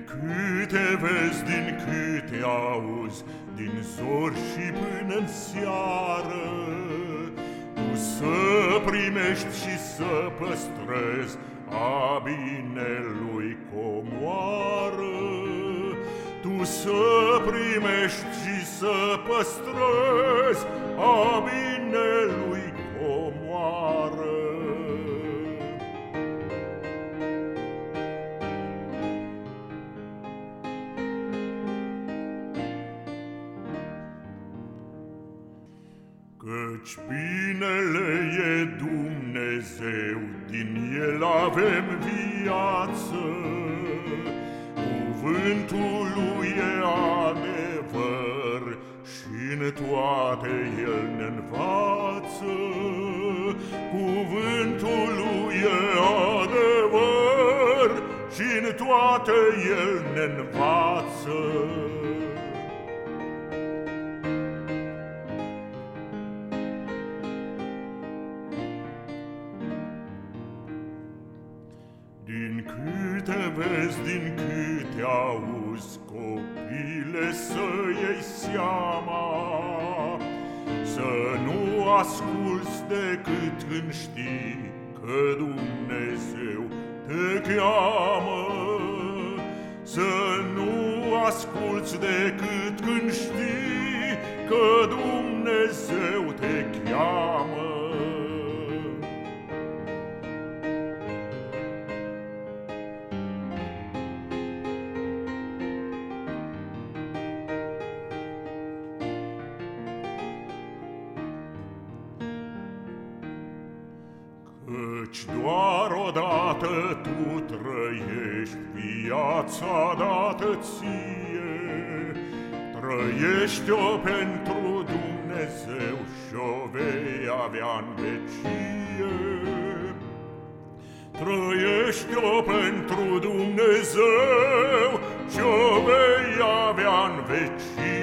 câte vezi, din câte auzi, din zor și până în seară, Tu să primești și să păstrezi a binelui comoară. Tu să primești și să păstrezi a binelui comoară. Căci binele e Dumnezeu, din El avem viață. Cuvântul lui e adevăr și în toate El ne învață. Cuvântul lui e adevăr și în toate El ne învață. Din câte vezi, din câte auzi, copile, să iei seama, Să nu asculți decât când știi că Dumnezeu te cheamă. Să nu asculți decât când știi că Dumnezeu Căci doar odată tu trăiești viața dată ție, Trăiește-o pentru Dumnezeu și-o vei avea-n vecie. Trăiește-o pentru Dumnezeu și-o vei avea-n vecie.